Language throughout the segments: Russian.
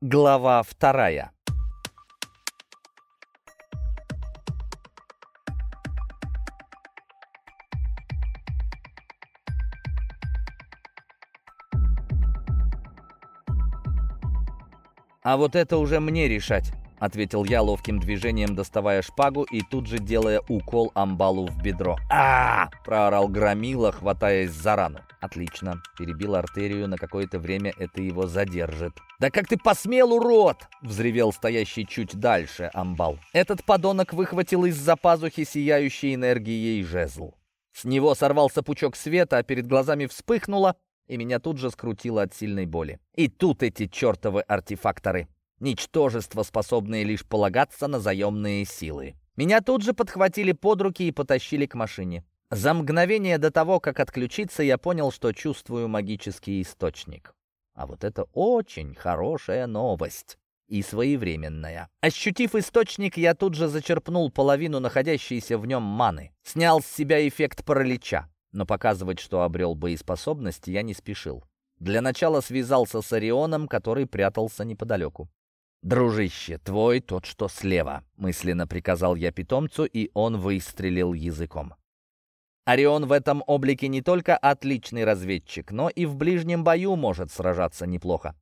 Глава вторая. А вот это уже мне решать. — ответил я ловким движением, доставая шпагу и тут же делая укол амбалу в бедро. а проорал Громила, хватаясь за рану. «Отлично. Перебил артерию, на какое-то время это его задержит». «Да как ты посмел, урод!» — взревел стоящий чуть дальше амбал. Этот подонок выхватил из-за пазухи сияющей энергией жезл. С него сорвался пучок света, а перед глазами вспыхнуло, и меня тут же скрутило от сильной боли. И тут эти чертовы артефакторы. Ничтожество, способные лишь полагаться на заемные силы. Меня тут же подхватили под руки и потащили к машине. За мгновение до того, как отключиться, я понял, что чувствую магический источник. А вот это очень хорошая новость и своевременная. Ощутив источник, я тут же зачерпнул половину находящейся в нем маны. Снял с себя эффект паралича, но показывать, что обрел боеспособность, я не спешил. Для начала связался с Орионом, который прятался неподалеку. «Дружище, твой тот, что слева», — мысленно приказал я питомцу, и он выстрелил языком. Орион в этом облике не только отличный разведчик, но и в ближнем бою может сражаться неплохо.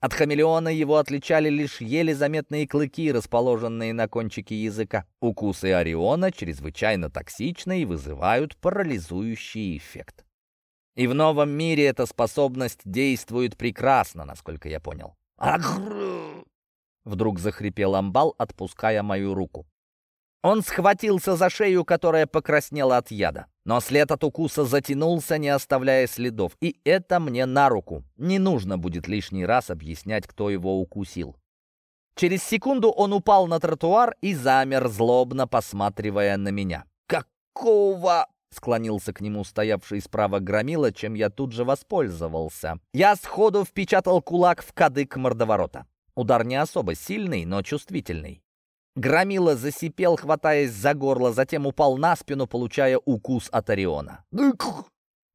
От хамелеона его отличали лишь еле заметные клыки, расположенные на кончике языка. Укусы Ориона чрезвычайно токсичны и вызывают парализующий эффект. И в новом мире эта способность действует прекрасно, насколько я понял. Агррр! Вдруг захрипел амбал, отпуская мою руку. Он схватился за шею, которая покраснела от яда. Но след от укуса затянулся, не оставляя следов. И это мне на руку. Не нужно будет лишний раз объяснять, кто его укусил. Через секунду он упал на тротуар и замер, злобно посматривая на меня. «Какого?» — склонился к нему стоявший справа громила, чем я тут же воспользовался. Я сходу впечатал кулак в кадык мордоворота. Удар не особо сильный, но чувствительный. Громила засипел, хватаясь за горло, затем упал на спину, получая укус от Ориона.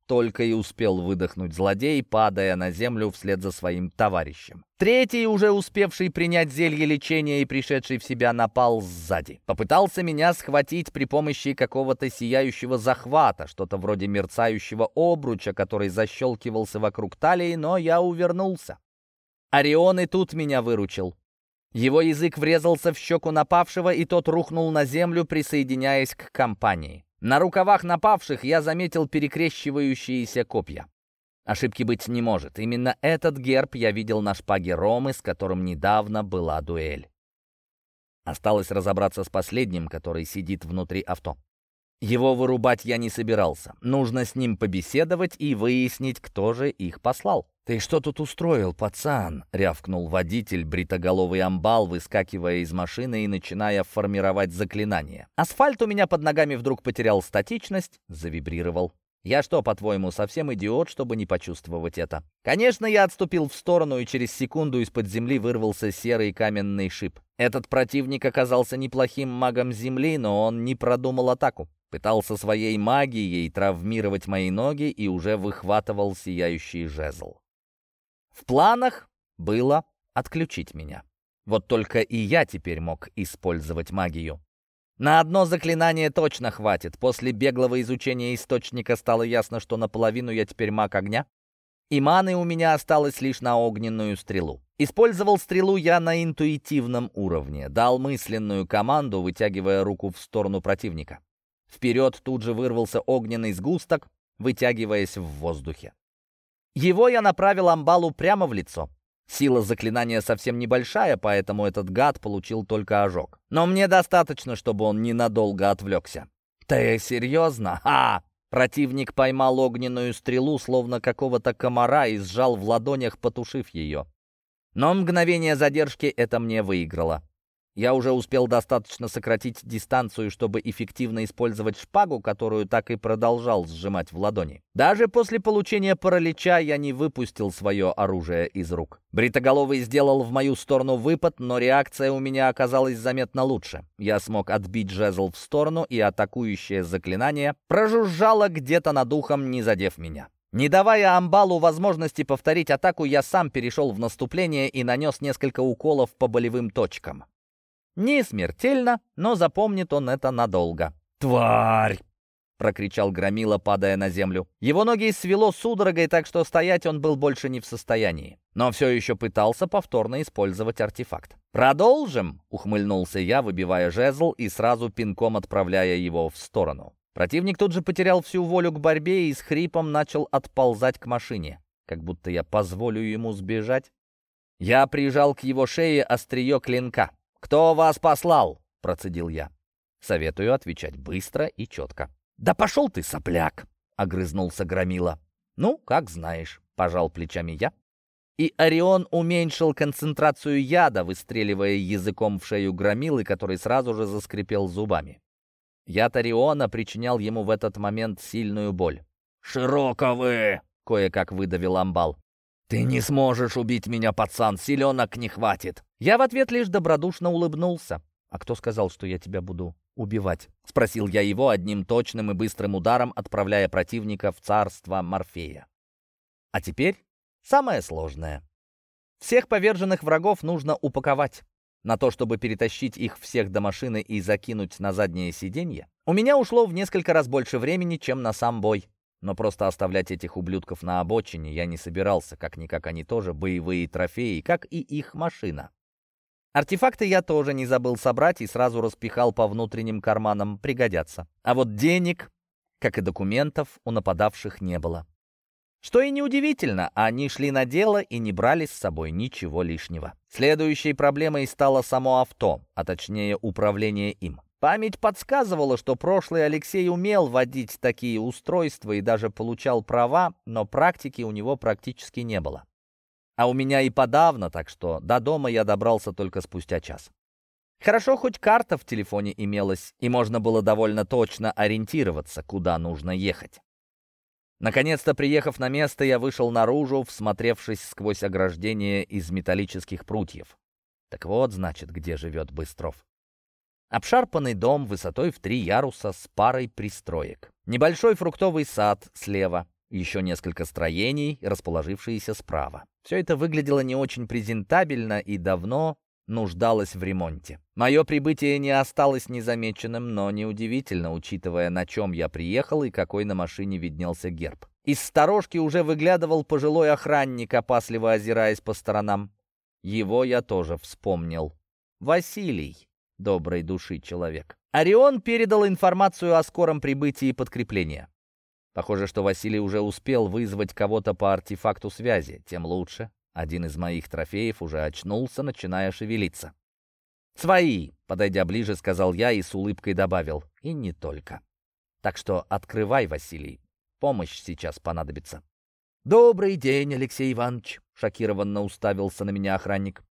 Только и успел выдохнуть злодей, падая на землю вслед за своим товарищем. Третий, уже успевший принять зелье лечения и пришедший в себя, напал сзади. Попытался меня схватить при помощи какого-то сияющего захвата, что-то вроде мерцающего обруча, который защелкивался вокруг талии, но я увернулся. Орион и тут меня выручил. Его язык врезался в щеку напавшего, и тот рухнул на землю, присоединяясь к компании. На рукавах напавших я заметил перекрещивающиеся копья. Ошибки быть не может. Именно этот герб я видел на шпаге Ромы, с которым недавно была дуэль. Осталось разобраться с последним, который сидит внутри авто. Его вырубать я не собирался. Нужно с ним побеседовать и выяснить, кто же их послал. «Ты что тут устроил, пацан?» — рявкнул водитель, бритоголовый амбал, выскакивая из машины и начиная формировать заклинание. Асфальт у меня под ногами вдруг потерял статичность, завибрировал. Я что, по-твоему, совсем идиот, чтобы не почувствовать это? Конечно, я отступил в сторону, и через секунду из-под земли вырвался серый каменный шип. Этот противник оказался неплохим магом земли, но он не продумал атаку. Пытался своей магией травмировать мои ноги и уже выхватывал сияющий жезл. В планах было отключить меня. Вот только и я теперь мог использовать магию. На одно заклинание точно хватит. После беглого изучения источника стало ясно, что наполовину я теперь маг огня, и маны у меня осталось лишь на огненную стрелу. Использовал стрелу я на интуитивном уровне, дал мысленную команду, вытягивая руку в сторону противника. Вперед тут же вырвался огненный сгусток, вытягиваясь в воздухе. Его я направил амбалу прямо в лицо. Сила заклинания совсем небольшая, поэтому этот гад получил только ожог. Но мне достаточно, чтобы он ненадолго отвлекся. «Ты серьезно? А!» Противник поймал огненную стрелу, словно какого-то комара, и сжал в ладонях, потушив ее. Но мгновение задержки это мне выиграло. Я уже успел достаточно сократить дистанцию, чтобы эффективно использовать шпагу, которую так и продолжал сжимать в ладони. Даже после получения паралича я не выпустил свое оружие из рук. Бритоголовый сделал в мою сторону выпад, но реакция у меня оказалась заметно лучше. Я смог отбить жезл в сторону, и атакующее заклинание прожужжало где-то над ухом, не задев меня. Не давая Амбалу возможности повторить атаку, я сам перешел в наступление и нанес несколько уколов по болевым точкам. Не смертельно, но запомнит он это надолго. «Тварь!» — прокричал Громила, падая на землю. Его ноги свело судорогой, так что стоять он был больше не в состоянии. Но все еще пытался повторно использовать артефакт. «Продолжим!» — ухмыльнулся я, выбивая жезл и сразу пинком отправляя его в сторону. Противник тут же потерял всю волю к борьбе и с хрипом начал отползать к машине, как будто я позволю ему сбежать. Я прижал к его шее острие клинка. «Кто вас послал?» — процедил я. Советую отвечать быстро и четко. «Да пошел ты, сопляк!» — огрызнулся Громила. «Ну, как знаешь», — пожал плечами я. И Орион уменьшил концентрацию яда, выстреливая языком в шею Громилы, который сразу же заскрипел зубами. Яд Ориона причинял ему в этот момент сильную боль. «Широко вы!» — кое-как выдавил амбал. «Ты не сможешь убить меня, пацан, силенок не хватит!» Я в ответ лишь добродушно улыбнулся. «А кто сказал, что я тебя буду убивать?» — спросил я его одним точным и быстрым ударом, отправляя противника в царство Морфея. «А теперь самое сложное. Всех поверженных врагов нужно упаковать. На то, чтобы перетащить их всех до машины и закинуть на заднее сиденье, у меня ушло в несколько раз больше времени, чем на сам бой. Но просто оставлять этих ублюдков на обочине я не собирался, как-никак они тоже боевые трофеи, как и их машина. Артефакты я тоже не забыл собрать и сразу распихал по внутренним карманам, пригодятся. А вот денег, как и документов, у нападавших не было. Что и неудивительно, они шли на дело и не брали с собой ничего лишнего. Следующей проблемой стало само авто, а точнее управление им. Память подсказывала, что прошлый Алексей умел водить такие устройства и даже получал права, но практики у него практически не было. А у меня и подавно, так что до дома я добрался только спустя час. Хорошо, хоть карта в телефоне имелась, и можно было довольно точно ориентироваться, куда нужно ехать. Наконец-то, приехав на место, я вышел наружу, всмотревшись сквозь ограждение из металлических прутьев. Так вот, значит, где живет Быстров. Обшарпанный дом высотой в три яруса с парой пристроек. Небольшой фруктовый сад слева, еще несколько строений, расположившиеся справа. Все это выглядело не очень презентабельно и давно нуждалась в ремонте. Мое прибытие не осталось незамеченным, но неудивительно, учитывая, на чем я приехал и какой на машине виднелся герб. Из сторожки уже выглядывал пожилой охранник, опасливо озираясь по сторонам. Его я тоже вспомнил. Василий, доброй души человек. Орион передал информацию о скором прибытии подкрепления. Похоже, что Василий уже успел вызвать кого-то по артефакту связи, тем лучше. Один из моих трофеев уже очнулся, начиная шевелиться. «Свои!» — подойдя ближе, сказал я и с улыбкой добавил. «И не только. Так что открывай, Василий. Помощь сейчас понадобится». «Добрый день, Алексей Иванович!» — шокированно уставился на меня охранник.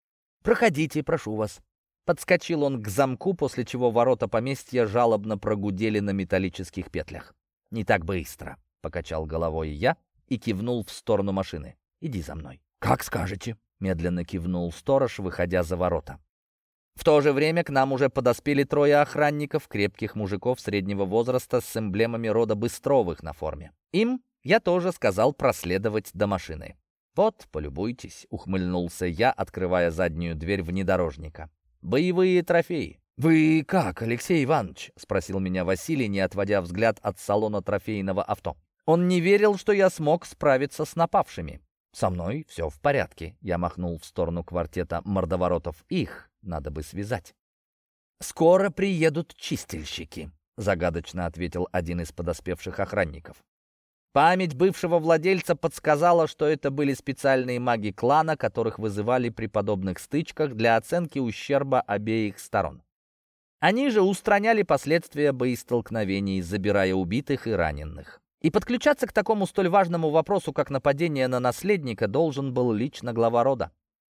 «Проходите, прошу вас». Подскочил он к замку, после чего ворота поместья жалобно прогудели на металлических петлях. «Не так быстро», — покачал головой я и кивнул в сторону машины. «Иди за мной». «Как скажете», — медленно кивнул сторож, выходя за ворота. В то же время к нам уже подоспели трое охранников, крепких мужиков среднего возраста с эмблемами рода Быстровых на форме. Им я тоже сказал проследовать до машины. «Вот, полюбуйтесь», — ухмыльнулся я, открывая заднюю дверь внедорожника. «Боевые трофеи». «Вы как, Алексей Иванович?» — спросил меня Василий, не отводя взгляд от салона трофейного авто. Он не верил, что я смог справиться с напавшими. «Со мной все в порядке», — я махнул в сторону квартета мордоворотов. «Их надо бы связать». «Скоро приедут чистильщики», — загадочно ответил один из подоспевших охранников. Память бывшего владельца подсказала, что это были специальные маги клана, которых вызывали при подобных стычках для оценки ущерба обеих сторон. Они же устраняли последствия боестолкновений, забирая убитых и раненых. И подключаться к такому столь важному вопросу, как нападение на наследника, должен был лично глава рода.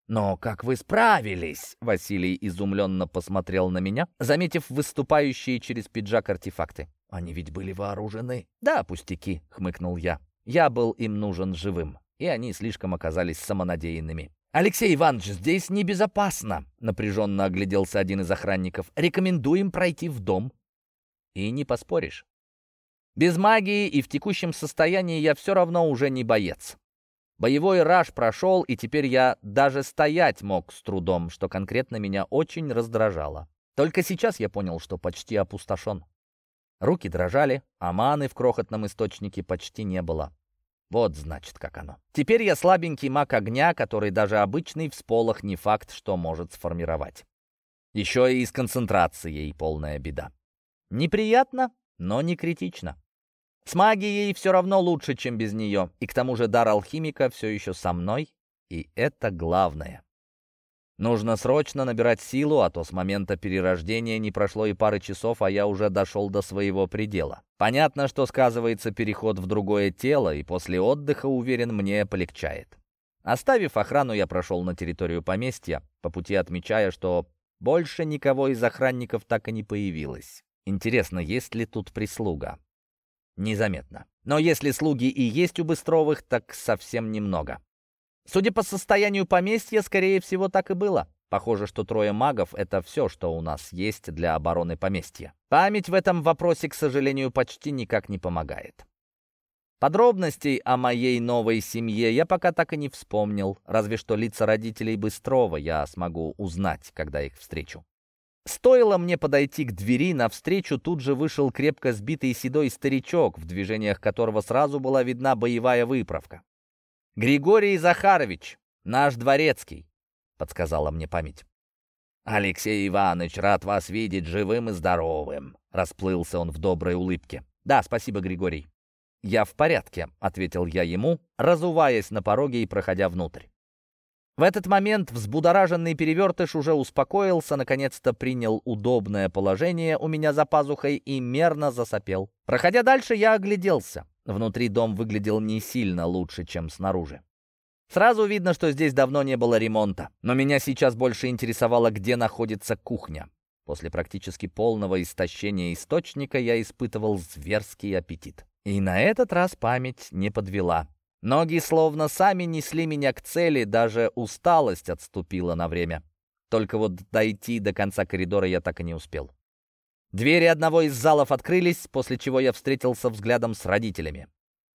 «Но как вы справились?» — Василий изумленно посмотрел на меня, заметив выступающие через пиджак артефакты. «Они ведь были вооружены?» «Да, пустяки», — хмыкнул я. «Я был им нужен живым, и они слишком оказались самонадеянными». «Алексей Иванович, здесь небезопасно», — напряженно огляделся один из охранников. «Рекомендуем пройти в дом». «И не поспоришь. Без магии и в текущем состоянии я все равно уже не боец. Боевой раж прошел, и теперь я даже стоять мог с трудом, что конкретно меня очень раздражало. Только сейчас я понял, что почти опустошен. Руки дрожали, а маны в крохотном источнике почти не было. Вот значит, как оно. Теперь я слабенький маг огня, который даже обычный всполох не факт, что может сформировать. Еще и с концентрацией полная беда. Неприятно, но не критично. С магией все равно лучше, чем без нее. И к тому же дар алхимика все еще со мной, и это главное. Нужно срочно набирать силу, а то с момента перерождения не прошло и пары часов, а я уже дошел до своего предела. Понятно, что сказывается переход в другое тело, и после отдыха, уверен, мне полегчает. Оставив охрану, я прошел на территорию поместья, по пути отмечая, что больше никого из охранников так и не появилось. Интересно, есть ли тут прислуга? Незаметно. Но если слуги и есть у Быстровых, так совсем немного. Судя по состоянию поместья, скорее всего, так и было. Похоже, что трое магов — это все, что у нас есть для обороны поместья. Память в этом вопросе, к сожалению, почти никак не помогает. Подробностей о моей новой семье я пока так и не вспомнил, разве что лица родителей Быстрова я смогу узнать, когда их встречу. Стоило мне подойти к двери, навстречу тут же вышел крепко сбитый седой старичок, в движениях которого сразу была видна боевая выправка. «Григорий Захарович, наш дворецкий», — подсказала мне память. «Алексей Иванович, рад вас видеть живым и здоровым», — расплылся он в доброй улыбке. «Да, спасибо, Григорий». «Я в порядке», — ответил я ему, разуваясь на пороге и проходя внутрь. В этот момент взбудораженный перевертыш уже успокоился, наконец-то принял удобное положение у меня за пазухой и мерно засопел. Проходя дальше, я огляделся. Внутри дом выглядел не сильно лучше, чем снаружи. Сразу видно, что здесь давно не было ремонта. Но меня сейчас больше интересовало, где находится кухня. После практически полного истощения источника я испытывал зверский аппетит. И на этот раз память не подвела. Ноги словно сами несли меня к цели, даже усталость отступила на время. Только вот дойти до конца коридора я так и не успел. Двери одного из залов открылись, после чего я встретился взглядом с родителями.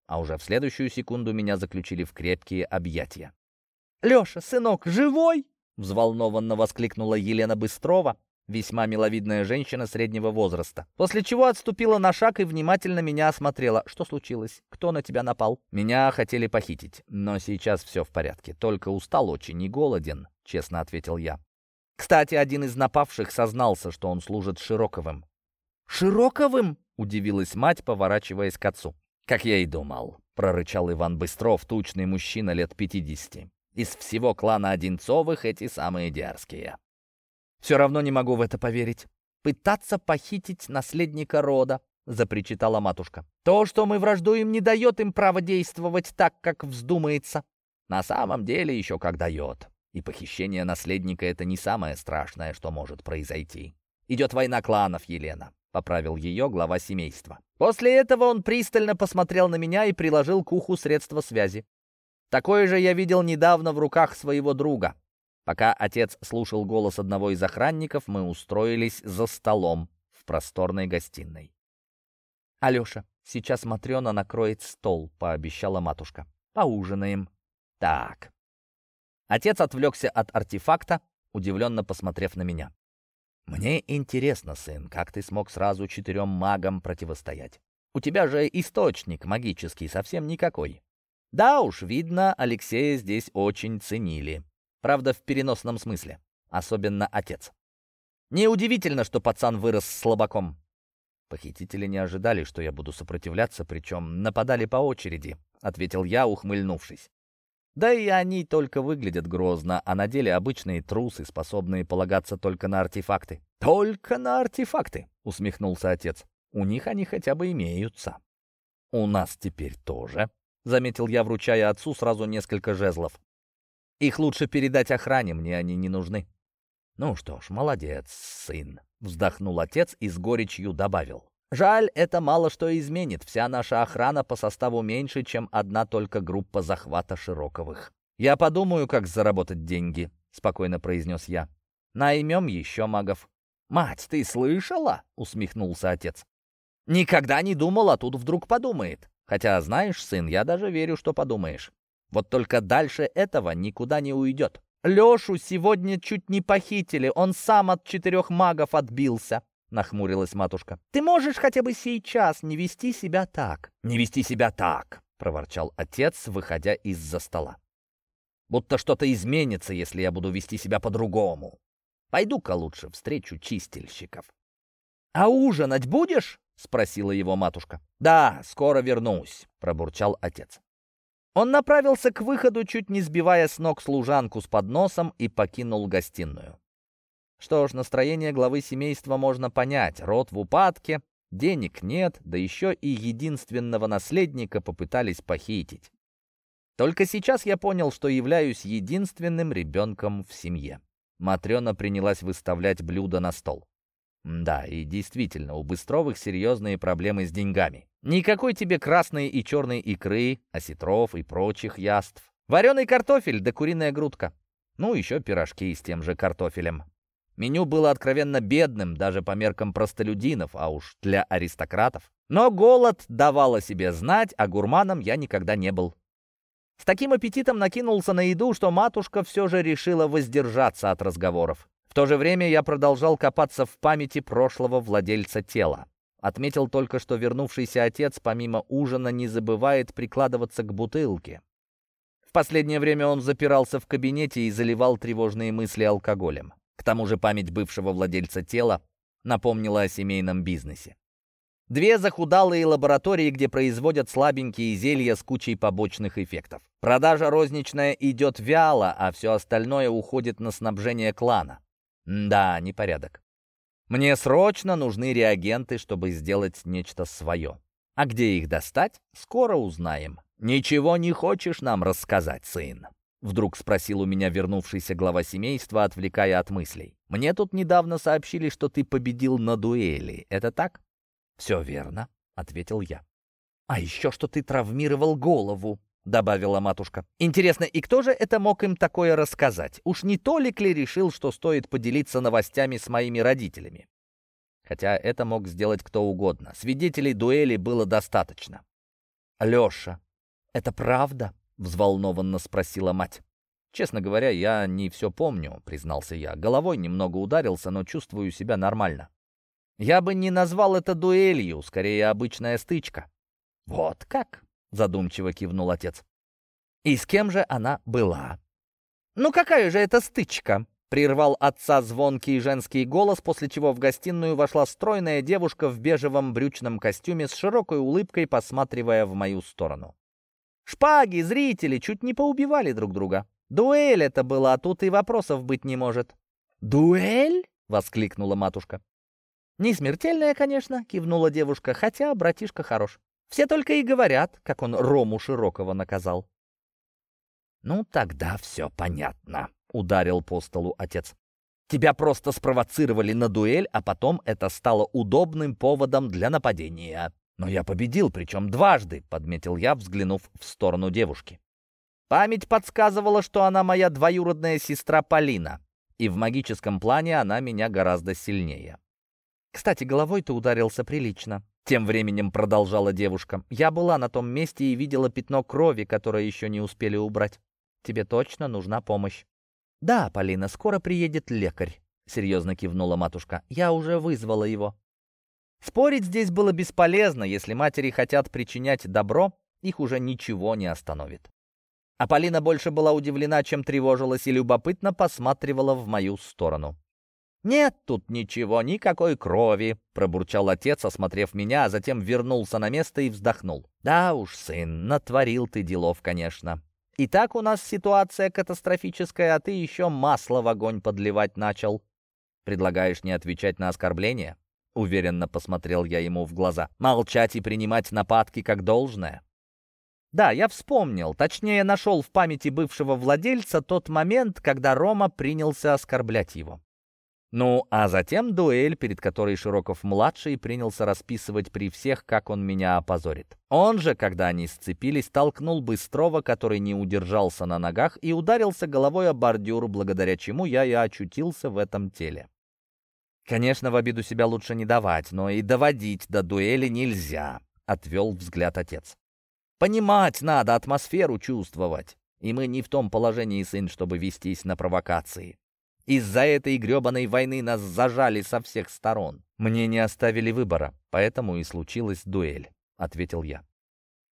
А уже в следующую секунду меня заключили в крепкие объятия. «Леша, сынок, живой?» — взволнованно воскликнула Елена Быстрова, весьма миловидная женщина среднего возраста. После чего отступила на шаг и внимательно меня осмотрела. «Что случилось? Кто на тебя напал?» «Меня хотели похитить, но сейчас все в порядке. Только устал очень и голоден», — честно ответил я. Кстати, один из напавших сознался, что он служит Широковым. «Широковым?» — удивилась мать, поворачиваясь к отцу. «Как я и думал», — прорычал Иван Быстров, тучный мужчина лет пятидесяти. «Из всего клана Одинцовых эти самые дерзкие». «Все равно не могу в это поверить. Пытаться похитить наследника рода», — запричитала матушка. «То, что мы враждуем, не дает им права действовать так, как вздумается». «На самом деле еще как дает. И похищение наследника — это не самое страшное, что может произойти. Идет война кланов, Елена», — поправил ее глава семейства. После этого он пристально посмотрел на меня и приложил к уху средство связи. Такое же я видел недавно в руках своего друга. Пока отец слушал голос одного из охранников, мы устроились за столом в просторной гостиной. «Алеша, сейчас Матрена накроет стол», — пообещала матушка. «Поужинаем». «Так, Отец отвлекся от артефакта, удивленно посмотрев на меня. «Мне интересно, сын, как ты смог сразу четырем магам противостоять? У тебя же источник магический совсем никакой». Да уж, видно, Алексея здесь очень ценили. Правда, в переносном смысле. Особенно отец. Неудивительно, что пацан вырос слабаком. Похитители не ожидали, что я буду сопротивляться, причем нападали по очереди, — ответил я, ухмыльнувшись. Да и они только выглядят грозно, а на деле обычные трусы, способные полагаться только на артефакты. «Только на артефакты!» — усмехнулся отец. «У них они хотя бы имеются». «У нас теперь тоже», — заметил я, вручая отцу сразу несколько жезлов. «Их лучше передать охране, мне они не нужны». «Ну что ж, молодец, сын», — вздохнул отец и с горечью добавил. Жаль, это мало что изменит. Вся наша охрана по составу меньше, чем одна только группа захвата Широковых. «Я подумаю, как заработать деньги», — спокойно произнес я. «Наймем еще магов». «Мать, ты слышала?» — усмехнулся отец. Никогда не думал, а тут вдруг подумает. Хотя, знаешь, сын, я даже верю, что подумаешь. Вот только дальше этого никуда не уйдет. Лешу сегодня чуть не похитили, он сам от четырех магов отбился. — нахмурилась матушка. «Ты можешь хотя бы сейчас не вести себя так?» «Не вести себя так!» — проворчал отец, выходя из-за стола. «Будто что-то изменится, если я буду вести себя по-другому. Пойду-ка лучше встречу чистильщиков». «А ужинать будешь?» — спросила его матушка. «Да, скоро вернусь», — пробурчал отец. Он направился к выходу, чуть не сбивая с ног служанку с подносом, и покинул гостиную. Что ж, настроение главы семейства можно понять. Род в упадке, денег нет, да еще и единственного наследника попытались похитить. Только сейчас я понял, что являюсь единственным ребенком в семье. Матрена принялась выставлять блюда на стол. Да, и действительно, у Быстровых серьезные проблемы с деньгами. Никакой тебе красной и черной икры, осетров и прочих яств. Вареный картофель да куриная грудка. Ну, еще пирожки с тем же картофелем. Меню было откровенно бедным, даже по меркам простолюдинов, а уж для аристократов. Но голод давал о себе знать, а гурманом я никогда не был. С таким аппетитом накинулся на еду, что матушка все же решила воздержаться от разговоров. В то же время я продолжал копаться в памяти прошлого владельца тела. Отметил только, что вернувшийся отец помимо ужина не забывает прикладываться к бутылке. В последнее время он запирался в кабинете и заливал тревожные мысли алкоголем. К тому же память бывшего владельца тела напомнила о семейном бизнесе. Две захудалые лаборатории, где производят слабенькие зелья с кучей побочных эффектов. Продажа розничная идет вяло, а все остальное уходит на снабжение клана. Да, непорядок. Мне срочно нужны реагенты, чтобы сделать нечто свое. А где их достать, скоро узнаем. Ничего не хочешь нам рассказать, сын? Вдруг спросил у меня вернувшийся глава семейства, отвлекая от мыслей. «Мне тут недавно сообщили, что ты победил на дуэли. Это так?» «Все верно», — ответил я. «А еще что ты травмировал голову», — добавила матушка. «Интересно, и кто же это мог им такое рассказать? Уж не Толик ли решил, что стоит поделиться новостями с моими родителями?» Хотя это мог сделать кто угодно. Свидетелей дуэли было достаточно. «Леша, это правда?» Взволнованно спросила мать. «Честно говоря, я не все помню», — признался я. Головой немного ударился, но чувствую себя нормально. «Я бы не назвал это дуэлью, скорее обычная стычка». «Вот как?» — задумчиво кивнул отец. «И с кем же она была?» «Ну какая же это стычка?» — прервал отца звонкий женский голос, после чего в гостиную вошла стройная девушка в бежевом брючном костюме с широкой улыбкой, посматривая в мою сторону. Шпаги, зрители чуть не поубивали друг друга. Дуэль это была, а тут и вопросов быть не может. «Дуэль?» — воскликнула матушка. «Не смертельная, конечно», — кивнула девушка, хотя братишка хорош. Все только и говорят, как он Рому Широкого наказал. «Ну, тогда все понятно», — ударил по столу отец. «Тебя просто спровоцировали на дуэль, а потом это стало удобным поводом для нападения. «Но я победил, причем дважды», — подметил я, взглянув в сторону девушки. Память подсказывала, что она моя двоюродная сестра Полина, и в магическом плане она меня гораздо сильнее. «Кстати, головой ты ударился прилично», — тем временем продолжала девушка. «Я была на том месте и видела пятно крови, которое еще не успели убрать. Тебе точно нужна помощь». «Да, Полина, скоро приедет лекарь», — серьезно кивнула матушка. «Я уже вызвала его». Спорить здесь было бесполезно, если матери хотят причинять добро, их уже ничего не остановит. А Полина больше была удивлена, чем тревожилась и любопытно посматривала в мою сторону. «Нет тут ничего, никакой крови», — пробурчал отец, осмотрев меня, а затем вернулся на место и вздохнул. «Да уж, сын, натворил ты делов, конечно. И так у нас ситуация катастрофическая, а ты еще масло в огонь подливать начал. Предлагаешь не отвечать на оскорбления?» Уверенно посмотрел я ему в глаза. Молчать и принимать нападки как должное. Да, я вспомнил, точнее нашел в памяти бывшего владельца тот момент, когда Рома принялся оскорблять его. Ну, а затем дуэль, перед которой Широков-младший принялся расписывать при всех, как он меня опозорит. Он же, когда они сцепились, толкнул Быстрова, который не удержался на ногах, и ударился головой о бордюр, благодаря чему я и очутился в этом теле. Конечно, в обиду себя лучше не давать, но и доводить до дуэли нельзя, отвел взгляд отец. Понимать надо, атмосферу чувствовать. И мы не в том положении, сын, чтобы вестись на провокации. Из-за этой гребаной войны нас зажали со всех сторон. Мне не оставили выбора, поэтому и случилась дуэль, ответил я.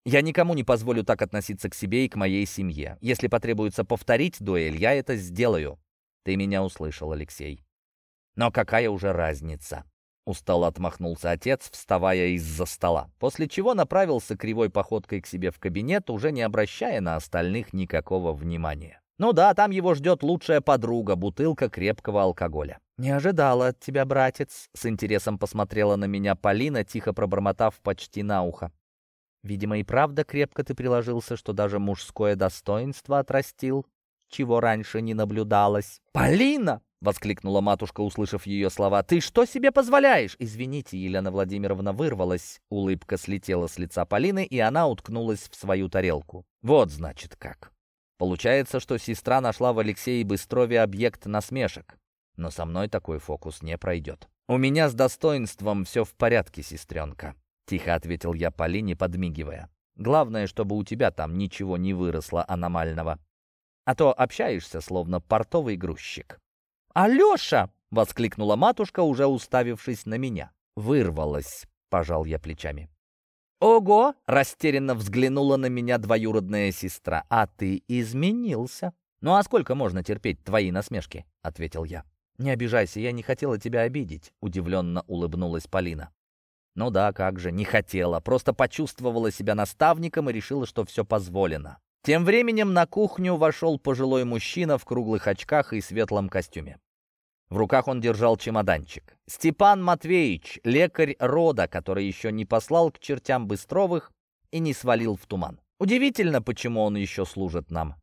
Я никому не позволю так относиться к себе и к моей семье. Если потребуется повторить дуэль, я это сделаю. Ты меня услышал, Алексей. Но какая уже разница? Устало отмахнулся отец, вставая из-за стола, после чего направился кривой походкой к себе в кабинет, уже не обращая на остальных никакого внимания. Ну да, там его ждет лучшая подруга, бутылка крепкого алкоголя. «Не ожидала от тебя, братец», — с интересом посмотрела на меня Полина, тихо пробормотав почти на ухо. Видимо, и правда крепко ты приложился, что даже мужское достоинство отрастил, чего раньше не наблюдалось. «Полина!» — воскликнула матушка, услышав ее слова. «Ты что себе позволяешь?» «Извините, Елена Владимировна вырвалась». Улыбка слетела с лица Полины, и она уткнулась в свою тарелку. «Вот, значит, как». Получается, что сестра нашла в Алексее Быстрове объект насмешек. Но со мной такой фокус не пройдет. «У меня с достоинством все в порядке, сестренка», Тихо ответил я Полине, подмигивая. Главное, чтобы у тебя там ничего не выросло аномального. А то общаешься, словно портовый грузчик. «Алеша!» — воскликнула матушка, уже уставившись на меня. «Вырвалась», — пожал я плечами. «Ого!» — растерянно взглянула на меня двоюродная сестра. «А ты изменился!» «Ну а сколько можно терпеть твои насмешки?» — ответил я. «Не обижайся, я не хотела тебя обидеть», — удивленно улыбнулась Полина. Ну да, как же, не хотела, просто почувствовала себя наставником и решила, что все позволено. Тем временем на кухню вошел пожилой мужчина в круглых очках и светлом костюме. В руках он держал чемоданчик. Степан Матвеевич, лекарь рода, который еще не послал к чертям Быстровых и не свалил в туман. Удивительно, почему он еще служит нам.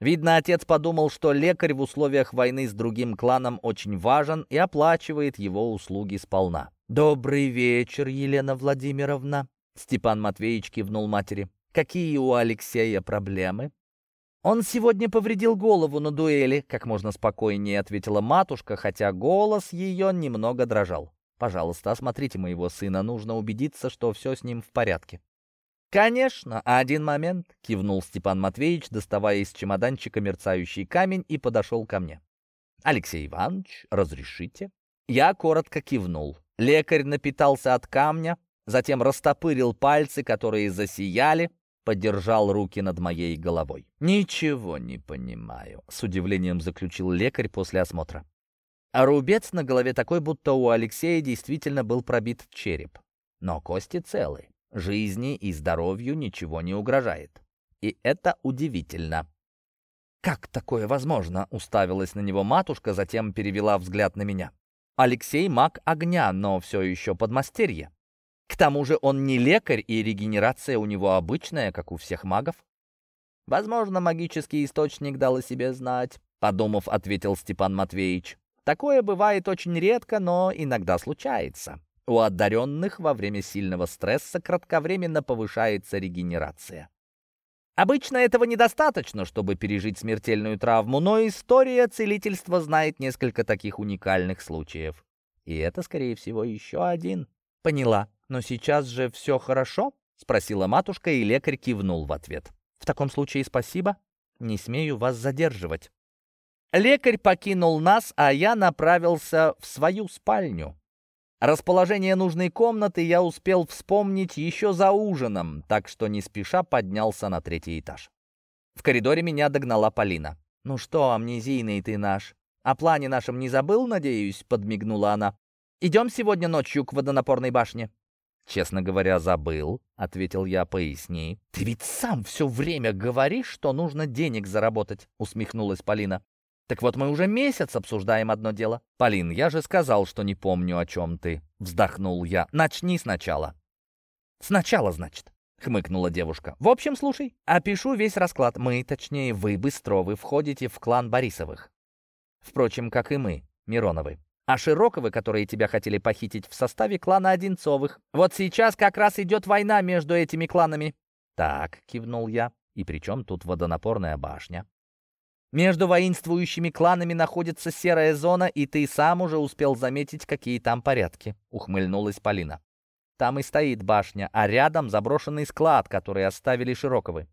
Видно, отец подумал, что лекарь в условиях войны с другим кланом очень важен и оплачивает его услуги сполна. «Добрый вечер, Елена Владимировна!» Степан Матвеевич кивнул матери. «Какие у Алексея проблемы?» «Он сегодня повредил голову на дуэли», — как можно спокойнее ответила матушка, хотя голос ее немного дрожал. «Пожалуйста, осмотрите моего сына, нужно убедиться, что все с ним в порядке». «Конечно, один момент», — кивнул Степан Матвеевич, доставая из чемоданчика мерцающий камень и подошел ко мне. «Алексей Иванович, разрешите?» Я коротко кивнул. Лекарь напитался от камня, затем растопырил пальцы, которые засияли, подержал руки над моей головой. «Ничего не понимаю», — с удивлением заключил лекарь после осмотра. А рубец на голове такой, будто у Алексея действительно был пробит череп. Но кости целы, жизни и здоровью ничего не угрожает. И это удивительно. «Как такое возможно?» — уставилась на него матушка, затем перевела взгляд на меня. Алексей маг огня, но все еще подмастерье. К тому же он не лекарь, и регенерация у него обычная, как у всех магов. «Возможно, магический источник дал о себе знать», — подумав, ответил Степан Матвеевич. «Такое бывает очень редко, но иногда случается. У одаренных во время сильного стресса кратковременно повышается регенерация. Обычно этого недостаточно, чтобы пережить смертельную травму, но история целительства знает несколько таких уникальных случаев. И это, скорее всего, еще один. Поняла. Но сейчас же все хорошо? Спросила матушка, и лекарь кивнул в ответ. В таком случае спасибо. Не смею вас задерживать. Лекарь покинул нас, а я направился в свою спальню. Расположение нужной комнаты я успел вспомнить еще за ужином, так что не спеша поднялся на третий этаж. В коридоре меня догнала Полина. «Ну что, амнезийный ты наш? О плане нашем не забыл, надеюсь?» — подмигнула она. «Идем сегодня ночью к водонапорной башне». «Честно говоря, забыл», — ответил я, поясни. «Ты ведь сам все время говоришь, что нужно денег заработать», — усмехнулась Полина. Так вот мы уже месяц обсуждаем одно дело. Полин, я же сказал, что не помню, о чем ты. Вздохнул я. Начни сначала. Сначала, значит. Хмыкнула девушка. В общем, слушай, опишу весь расклад. Мы, точнее, вы, Быстровы, входите в клан Борисовых. Впрочем, как и мы, Мироновы. А Широковы, которые тебя хотели похитить в составе клана Одинцовых. Вот сейчас как раз идет война между этими кланами. Так, кивнул я. И при чем тут водонапорная башня? Между воинствующими кланами находится серая зона, и ты сам уже успел заметить, какие там порядки», — ухмыльнулась Полина. «Там и стоит башня, а рядом заброшенный склад, который оставили Широковы.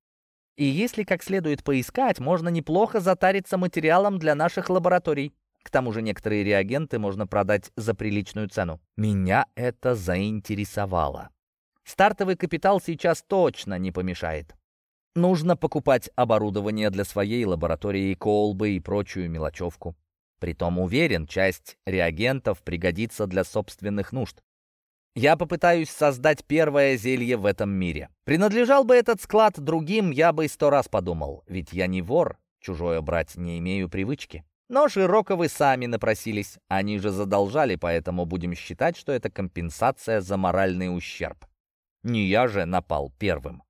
И если как следует поискать, можно неплохо затариться материалом для наших лабораторий. К тому же некоторые реагенты можно продать за приличную цену. Меня это заинтересовало. Стартовый капитал сейчас точно не помешает. Нужно покупать оборудование для своей лаборатории, колбы и прочую мелочевку. Притом уверен, часть реагентов пригодится для собственных нужд. Я попытаюсь создать первое зелье в этом мире. Принадлежал бы этот склад другим, я бы сто раз подумал, ведь я не вор, чужое брать не имею привычки. Но Широковы сами напросились, они же задолжали, поэтому будем считать, что это компенсация за моральный ущерб. Не я же напал первым.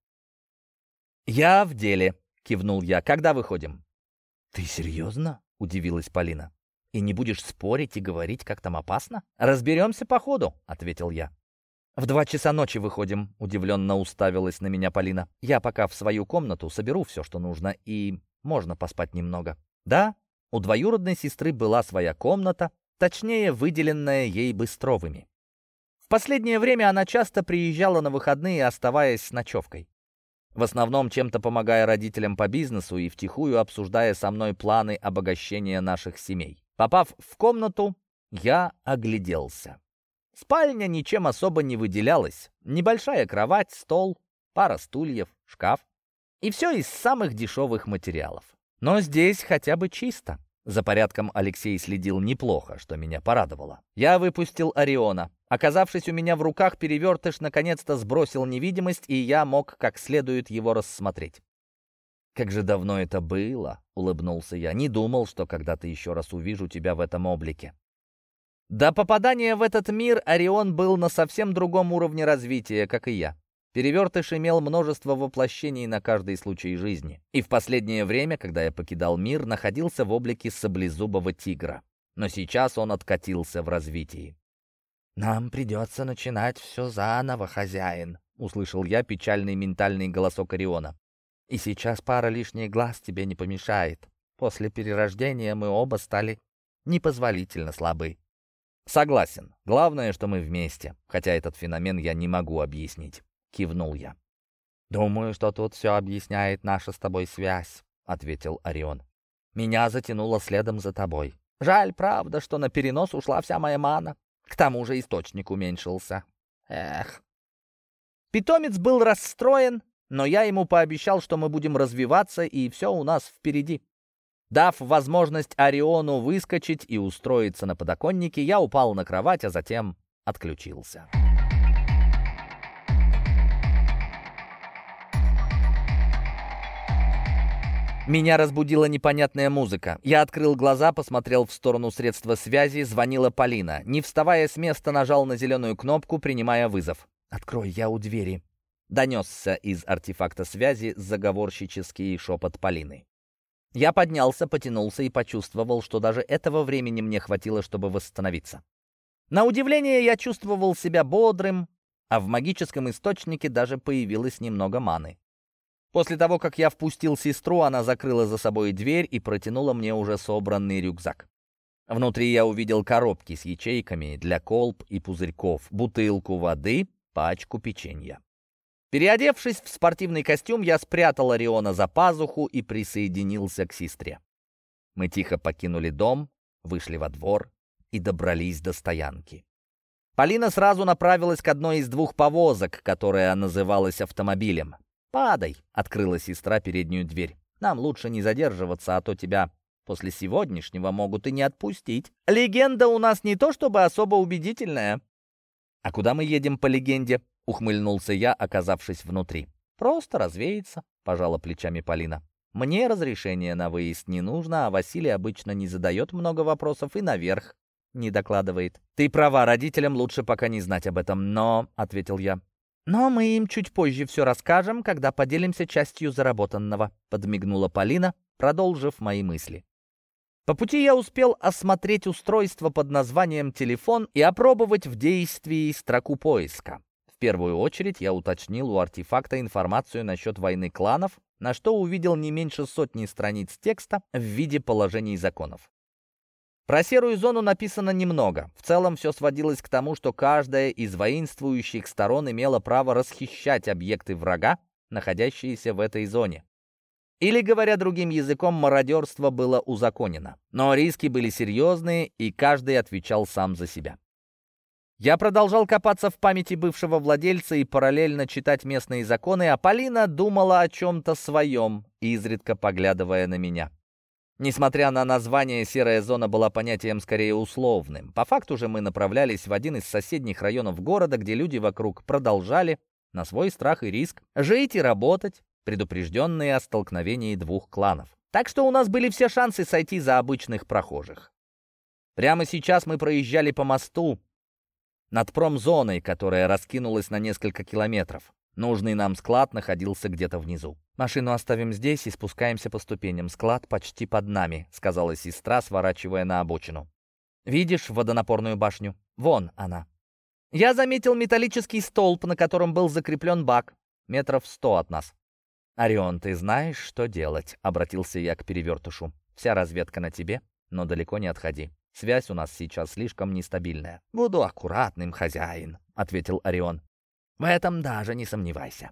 «Я в деле», — кивнул я. «Когда выходим?» «Ты серьезно?» — удивилась Полина. «И не будешь спорить и говорить, как там опасно?» «Разберемся по ходу», — ответил я. «В два часа ночи выходим», — удивленно уставилась на меня Полина. «Я пока в свою комнату соберу все, что нужно, и можно поспать немного». «Да?» У двоюродной сестры была своя комната, точнее, выделенная ей Быстровыми. В последнее время она часто приезжала на выходные, оставаясь с ночевкой. В основном чем-то помогая родителям по бизнесу и втихую обсуждая со мной планы обогащения наших семей. Попав в комнату, я огляделся. Спальня ничем особо не выделялась. Небольшая кровать, стол, пара стульев, шкаф. И все из самых дешевых материалов. Но здесь хотя бы чисто. За порядком Алексей следил неплохо, что меня порадовало. Я выпустил Ориона. Оказавшись у меня в руках, перевертыш наконец-то сбросил невидимость, и я мог как следует его рассмотреть. «Как же давно это было!» — улыбнулся я. «Не думал, что когда-то еще раз увижу тебя в этом облике». До попадания в этот мир Орион был на совсем другом уровне развития, как и я. Перевертыш имел множество воплощений на каждый случай жизни. И в последнее время, когда я покидал мир, находился в облике саблезубого тигра. Но сейчас он откатился в развитии. «Нам придется начинать все заново, хозяин», — услышал я печальный ментальный голосок Ориона. «И сейчас пара лишних глаз тебе не помешает. После перерождения мы оба стали непозволительно слабы». «Согласен. Главное, что мы вместе, хотя этот феномен я не могу объяснить». — кивнул я. «Думаю, что тут все объясняет наша с тобой связь», — ответил Орион. «Меня затянуло следом за тобой. Жаль, правда, что на перенос ушла вся моя мана. К тому же источник уменьшился. Эх». Питомец был расстроен, но я ему пообещал, что мы будем развиваться, и все у нас впереди. Дав возможность Ориону выскочить и устроиться на подоконнике, я упал на кровать, а затем отключился. Меня разбудила непонятная музыка. Я открыл глаза, посмотрел в сторону средства связи, звонила Полина. Не вставая с места, нажал на зеленую кнопку, принимая вызов. «Открой, я у двери», — донесся из артефакта связи заговорщический шепот Полины. Я поднялся, потянулся и почувствовал, что даже этого времени мне хватило, чтобы восстановиться. На удивление, я чувствовал себя бодрым, а в магическом источнике даже появилось немного маны. После того, как я впустил сестру, она закрыла за собой дверь и протянула мне уже собранный рюкзак. Внутри я увидел коробки с ячейками для колб и пузырьков, бутылку воды, пачку печенья. Переодевшись в спортивный костюм, я спрятал Ориона за пазуху и присоединился к сестре. Мы тихо покинули дом, вышли во двор и добрались до стоянки. Полина сразу направилась к одной из двух повозок, которая называлась автомобилем. «Падай!» — открыла сестра переднюю дверь. «Нам лучше не задерживаться, а то тебя после сегодняшнего могут и не отпустить. Легенда у нас не то чтобы особо убедительная». «А куда мы едем по легенде?» — ухмыльнулся я, оказавшись внутри. «Просто развеяться», — пожала плечами Полина. «Мне разрешения на выезд не нужно, а Василий обычно не задает много вопросов и наверх не докладывает. «Ты права, родителям лучше пока не знать об этом, но...» — ответил я. «Но мы им чуть позже все расскажем, когда поделимся частью заработанного», — подмигнула Полина, продолжив мои мысли. По пути я успел осмотреть устройство под названием «телефон» и опробовать в действии строку поиска. первую очередь я уточнил у артефакта информацию насчет войны кланов, на что увидел не меньше сотни страниц текста в виде положений законов. Про серую зону написано немного. В целом все сводилось к тому, что каждая из воинствующих сторон имела право расхищать объекты врага, находящиеся в этой зоне. Или, говоря другим языком, мародерство было узаконено. Но риски были серьезные, и каждый отвечал сам за себя. Я продолжал копаться в памяти бывшего владельца и параллельно читать местные законы, а Полина думала о чем-то своем, изредка поглядывая на меня. Несмотря на название, серая зона была понятием скорее условным. По факту же мы направлялись в один из соседних районов города, где люди вокруг продолжали, на свой страх и риск, жить и работать, предупрежденные о столкновении двух кланов. Так что у нас были все шансы сойти за обычных прохожих. Прямо сейчас мы проезжали по мосту над промзоной, которая раскинулась на несколько километров. Нужный нам склад находился где-то внизу. «Машину оставим здесь и спускаемся по ступеням. Склад почти под нами», — сказала сестра, сворачивая на обочину. «Видишь водонапорную башню? Вон она». Я заметил металлический столб, на котором был закреплен бак, метров сто от нас. «Орион, ты знаешь, что делать?» — обратился я к перевертышу. «Вся разведка на тебе, но далеко не отходи. Связь у нас сейчас слишком нестабильная». «Буду аккуратным, хозяин», — ответил Орион. В этом даже не сомневайся.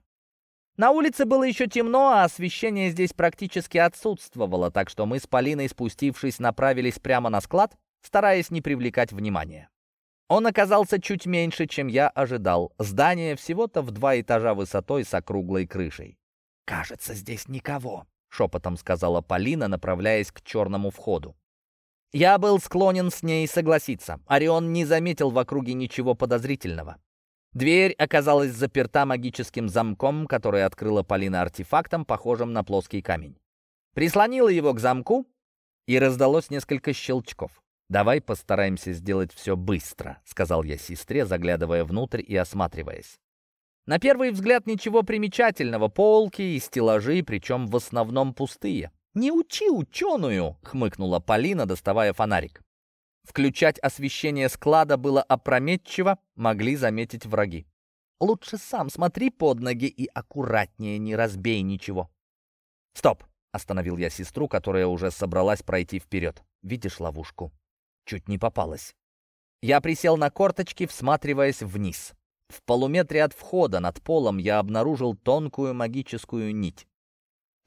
На улице было еще темно, а освещение здесь практически отсутствовало, так что мы с Полиной, спустившись, направились прямо на склад, стараясь не привлекать внимания. Он оказался чуть меньше, чем я ожидал. Здание всего-то в два этажа высотой с округлой крышей. «Кажется, здесь никого», — шепотом сказала Полина, направляясь к черному входу. Я был склонен с ней согласиться. Орион не заметил в округе ничего подозрительного. Дверь оказалась заперта магическим замком, который открыла Полина артефактом, похожим на плоский камень. Прислонила его к замку, и раздалось несколько щелчков. «Давай постараемся сделать все быстро», — сказал я сестре, заглядывая внутрь и осматриваясь. На первый взгляд ничего примечательного, полки и стеллажи, причем в основном пустые. «Не учи ученую!» — хмыкнула Полина, доставая фонарик. Включать освещение склада было опрометчиво, могли заметить враги. «Лучше сам смотри под ноги и аккуратнее, не разбей ничего». «Стоп!» — остановил я сестру, которая уже собралась пройти вперед. «Видишь ловушку?» Чуть не попалась. Я присел на корточки, всматриваясь вниз. В полуметре от входа над полом я обнаружил тонкую магическую нить.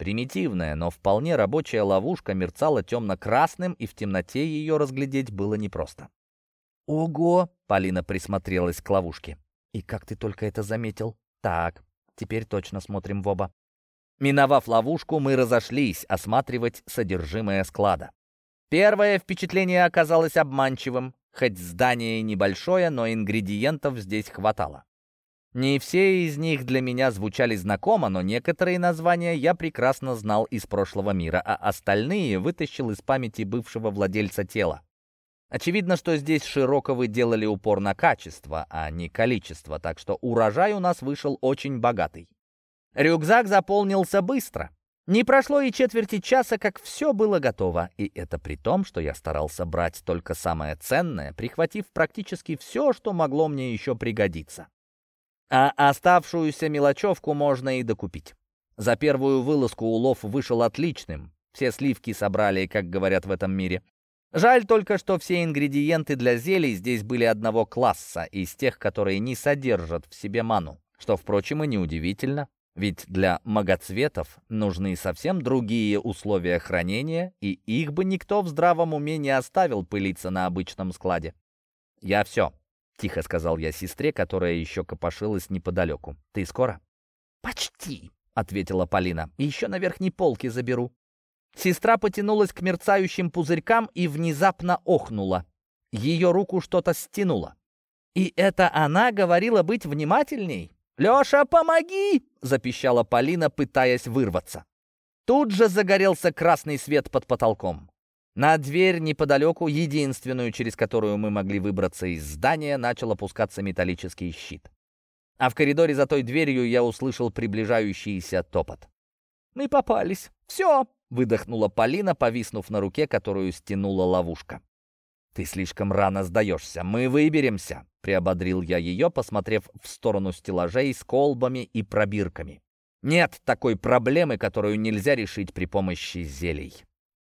Примитивная, но вполне рабочая ловушка мерцала темно-красным, и в темноте ее разглядеть было непросто. «Ого!» — Полина присмотрелась к ловушке. «И как ты только это заметил?» «Так, теперь точно смотрим в оба». Миновав ловушку, мы разошлись осматривать содержимое склада. Первое впечатление оказалось обманчивым. Хоть здание небольшое, но ингредиентов здесь хватало. Не все из них для меня звучали знакомо, но некоторые названия я прекрасно знал из прошлого мира, а остальные вытащил из памяти бывшего владельца тела. Очевидно, что здесь Широковы делали упор на качество, а не количество, так что урожай у нас вышел очень богатый. Рюкзак заполнился быстро. Не прошло и четверти часа, как все было готово, и это при том, что я старался брать только самое ценное, прихватив практически все, что могло мне еще пригодиться. А оставшуюся мелочевку можно и докупить. За первую вылазку улов вышел отличным. Все сливки собрали, как говорят в этом мире. Жаль только, что все ингредиенты для зелий здесь были одного класса, из тех, которые не содержат в себе ману. Что, впрочем, и неудивительно, ведь для магоцветов нужны совсем другие условия хранения, и их бы никто в здравом уме не оставил пылиться на обычном складе. Я все. Тихо сказал я сестре, которая еще копошилась неподалеку. «Ты скоро?» «Почти», — ответила Полина. «Еще на верхней полке заберу». Сестра потянулась к мерцающим пузырькам и внезапно охнула. Ее руку что-то стянуло. И это она говорила быть внимательней? «Леша, помоги!» — запищала Полина, пытаясь вырваться. Тут же загорелся красный свет под потолком. На дверь неподалеку, единственную, через которую мы могли выбраться из здания, начал опускаться металлический щит. А в коридоре за той дверью я услышал приближающийся топот. «Мы попались. Все!» — выдохнула Полина, повиснув на руке, которую стянула ловушка. «Ты слишком рано сдаешься. Мы выберемся», — приободрил я ее, посмотрев в сторону стеллажей с колбами и пробирками. «Нет такой проблемы, которую нельзя решить при помощи зелий».